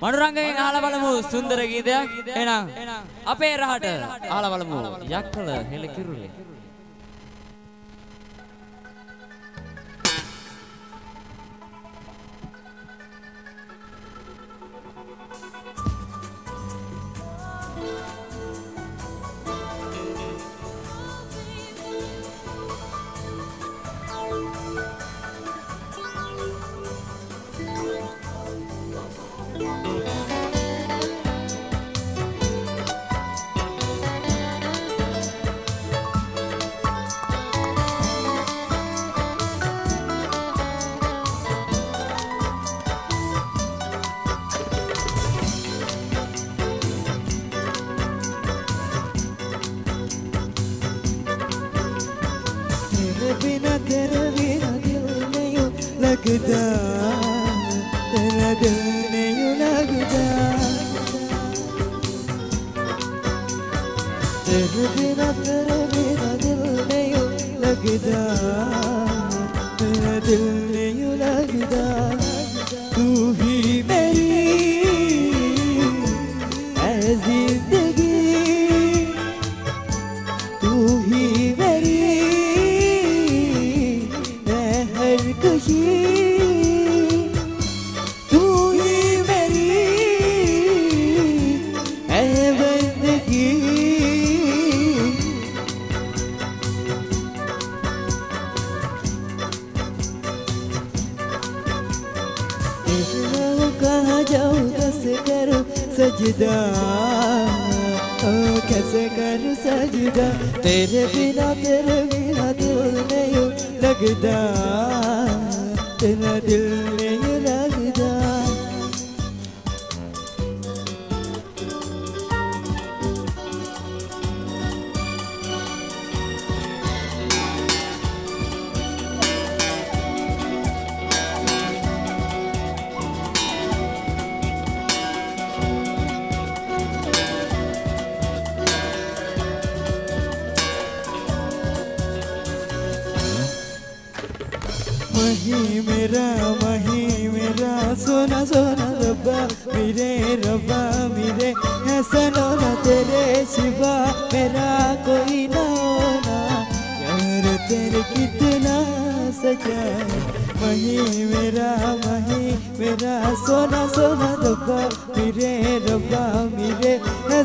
මනුරංගයෙන් අහලා බලමු සුන්දර ගීතයක්. එහෙනම් අපේ රහට. අහලා බලමු යක්කල හෙළ කිරුලේ. කරවෙන දිල්නයු ලගදා දනදනයු ලගදා කරවෙන කරවෙන දිල්නයු ලගදා දනදනයු ලගදා තුහි खुशी तू ही मेरी बंदगी कहाँ जाऊँ कैसे करूँ सजदा। ओ, कैसे करूँ सजदा? तेरे बिना तेरे बिना दिल नहीं लगता। தினதில்லை वही मेरा वही मेरा। सोना सोना रब्बा, मेरे रब्बा, मेरे। है सनोना तेरे सिवा, मेरा कोई ना होना यार, तेरे कितना सजा। वही मेरा वही मेरा। सोना सोना रब्बा, मेरे रब्बा, मेरे। है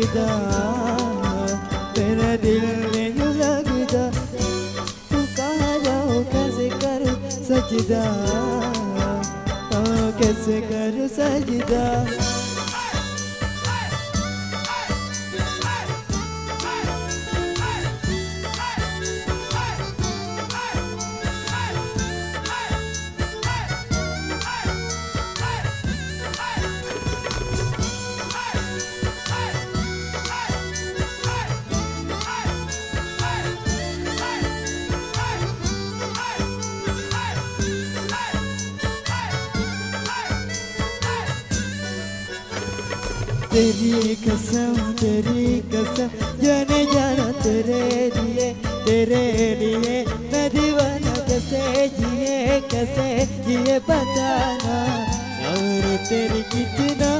लगता तेरा दिल नहीं लगता तू कहाँ जाओ कैसे करूँ सजदा कैसे करूँ सजदा तेरी कसम तेरी कसम, जाने जाना तेरे लिए तेरे लिए। मैं दीवाना कैसे जिए कैसे जिए बताना। और तेरी कितना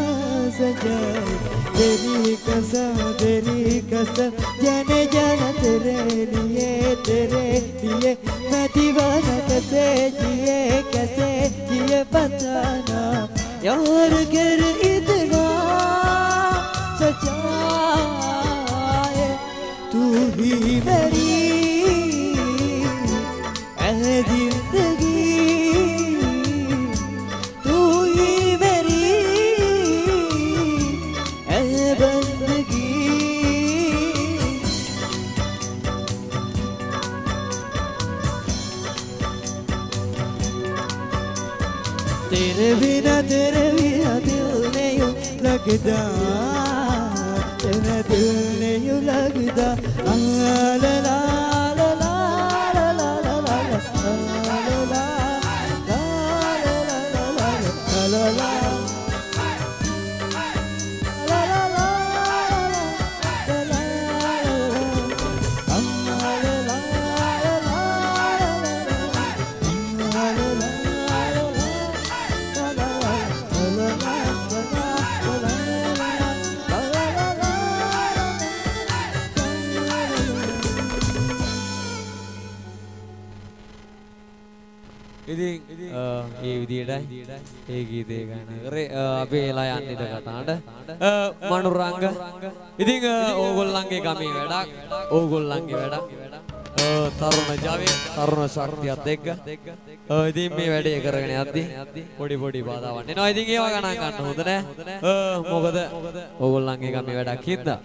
सजाए, तेरी कसम तेरी कसम, जाने जाना तेरे लिए तेरे लिए। मैं दीवाना कैसे जिए कैसे जिए बताना। यार कर तेरे बिना तेरे बिना दिल नहीं यूँ लगता तेरा दिल नहीं यूँ लगता। आ, ඉතින් ඒ විදියටයි ඒ ගීතය ගන්න. කරේ අපේ එලා යන්න ඉද කතාට මනුරංග. ඉතිං අ, ඕගොල්ලන්ගේ ගමේ වැඩක්. ඕගොල්ලන්ගේ වැඩක්. තරුණ ජවය තරුණ ශක්තියත් එක්ක. ඉතින් මේ වැඩේ කරගෙන යද්දි පොඩි පොඩි බාධාවන්නේ නවා ඉතින් ඒවා ගණන් ගන්න හොඳ නෑ. මොකද? ඕගොල්ලන්ගේ ගමේ වැඩක් හින්දා